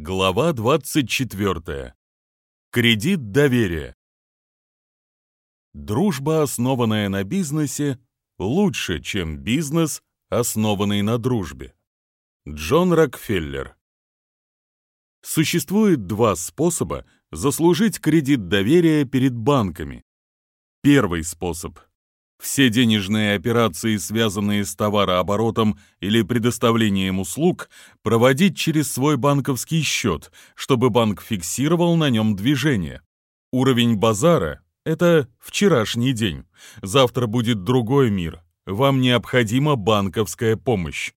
Глава 24. Кредит доверия. Дружба, основанная на бизнесе, лучше, чем бизнес, основанный на дружбе. Джон Рокфеллер. Существует два способа заслужить кредит доверия перед банками. Первый способ все денежные операции, связанные с товарооборотом или предоставлением услуг, проводить через свой банковский счет, чтобы банк фиксировал на нем движение. Уровень базара – это вчерашний день. Завтра будет другой мир. Вам необходима банковская помощь.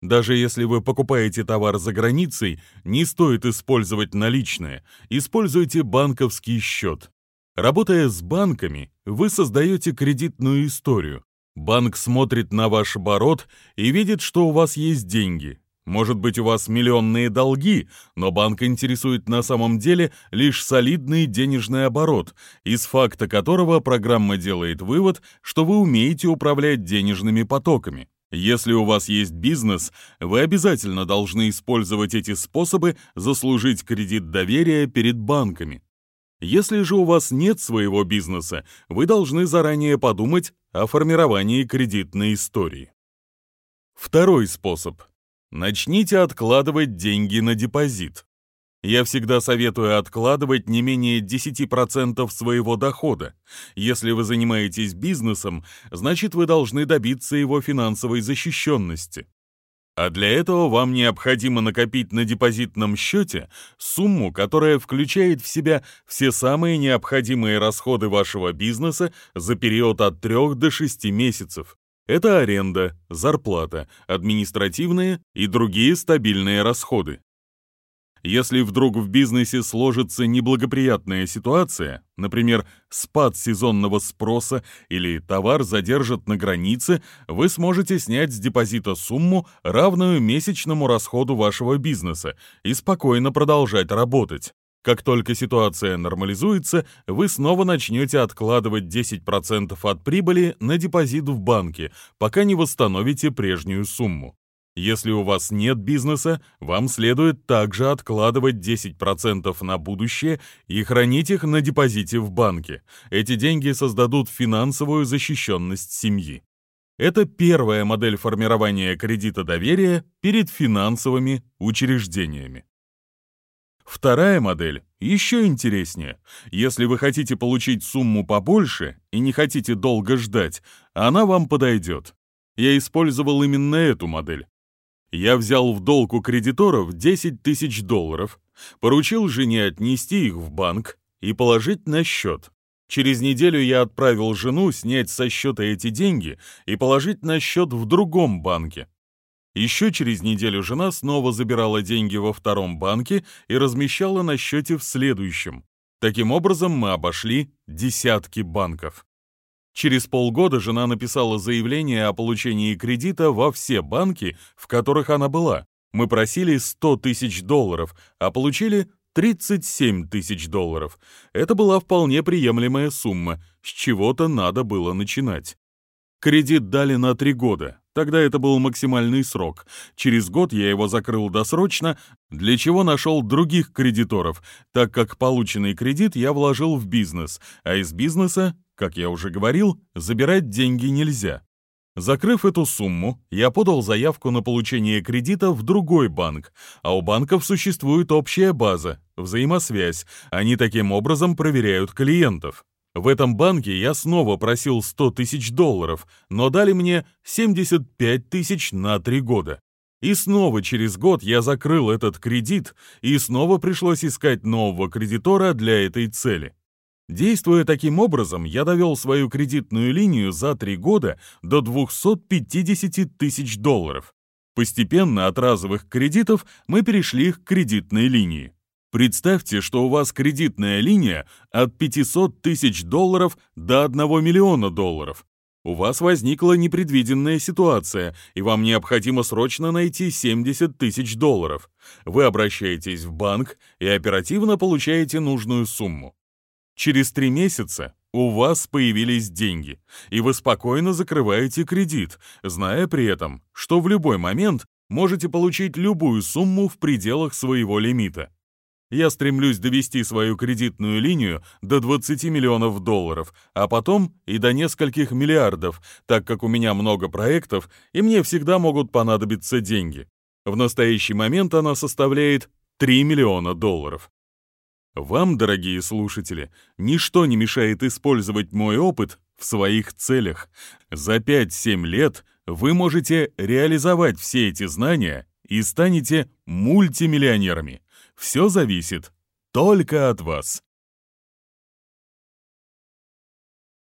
Даже если вы покупаете товар за границей, не стоит использовать наличные, используйте банковский счет. Работая с банками, вы создаете кредитную историю. Банк смотрит на ваш оборот и видит, что у вас есть деньги. Может быть, у вас миллионные долги, но банк интересует на самом деле лишь солидный денежный оборот, из факта которого программа делает вывод, что вы умеете управлять денежными потоками. Если у вас есть бизнес, вы обязательно должны использовать эти способы заслужить кредит доверия перед банками. Если же у вас нет своего бизнеса, вы должны заранее подумать о формировании кредитной истории. Второй способ. Начните откладывать деньги на депозит. Я всегда советую откладывать не менее 10% своего дохода. Если вы занимаетесь бизнесом, значит вы должны добиться его финансовой защищенности. А для этого вам необходимо накопить на депозитном счете сумму, которая включает в себя все самые необходимые расходы вашего бизнеса за период от 3 до 6 месяцев. Это аренда, зарплата, административные и другие стабильные расходы. Если вдруг в бизнесе сложится неблагоприятная ситуация, например, спад сезонного спроса или товар задержат на границе, вы сможете снять с депозита сумму, равную месячному расходу вашего бизнеса, и спокойно продолжать работать. Как только ситуация нормализуется, вы снова начнете откладывать 10% от прибыли на депозит в банке, пока не восстановите прежнюю сумму. Если у вас нет бизнеса, вам следует также откладывать 10% на будущее и хранить их на депозите в банке. Эти деньги создадут финансовую защищенность семьи. Это первая модель формирования кредита доверия перед финансовыми учреждениями. Вторая модель еще интереснее. Если вы хотите получить сумму побольше и не хотите долго ждать, она вам подойдет. Я использовал именно эту модель. Я взял в долг у кредиторов 10 тысяч долларов, поручил жене отнести их в банк и положить на счет. Через неделю я отправил жену снять со счета эти деньги и положить на счет в другом банке. Еще через неделю жена снова забирала деньги во втором банке и размещала на счете в следующем. Таким образом, мы обошли десятки банков. Через полгода жена написала заявление о получении кредита во все банки, в которых она была. Мы просили 100 тысяч долларов, а получили 37 тысяч долларов. Это была вполне приемлемая сумма, с чего-то надо было начинать. Кредит дали на три года, тогда это был максимальный срок. Через год я его закрыл досрочно, для чего нашел других кредиторов, так как полученный кредит я вложил в бизнес, а из бизнеса как я уже говорил, забирать деньги нельзя. Закрыв эту сумму, я подал заявку на получение кредита в другой банк, а у банков существует общая база, взаимосвязь, они таким образом проверяют клиентов. В этом банке я снова просил 100 тысяч долларов, но дали мне 75 тысяч на три года. И снова через год я закрыл этот кредит, и снова пришлось искать нового кредитора для этой цели. Действуя таким образом, я довел свою кредитную линию за три года до 250 тысяч долларов. Постепенно от разовых кредитов мы перешли к кредитной линии. Представьте, что у вас кредитная линия от 500 тысяч долларов до 1 миллиона долларов. У вас возникла непредвиденная ситуация, и вам необходимо срочно найти 70 тысяч долларов. Вы обращаетесь в банк и оперативно получаете нужную сумму. Через три месяца у вас появились деньги, и вы спокойно закрываете кредит, зная при этом, что в любой момент можете получить любую сумму в пределах своего лимита. Я стремлюсь довести свою кредитную линию до 20 миллионов долларов, а потом и до нескольких миллиардов, так как у меня много проектов, и мне всегда могут понадобиться деньги. В настоящий момент она составляет 3 миллиона долларов. Вам, дорогие слушатели, ничто не мешает использовать мой опыт в своих целях. За 5-7 лет вы можете реализовать все эти знания и станете мультимиллионерами. Все зависит только от вас.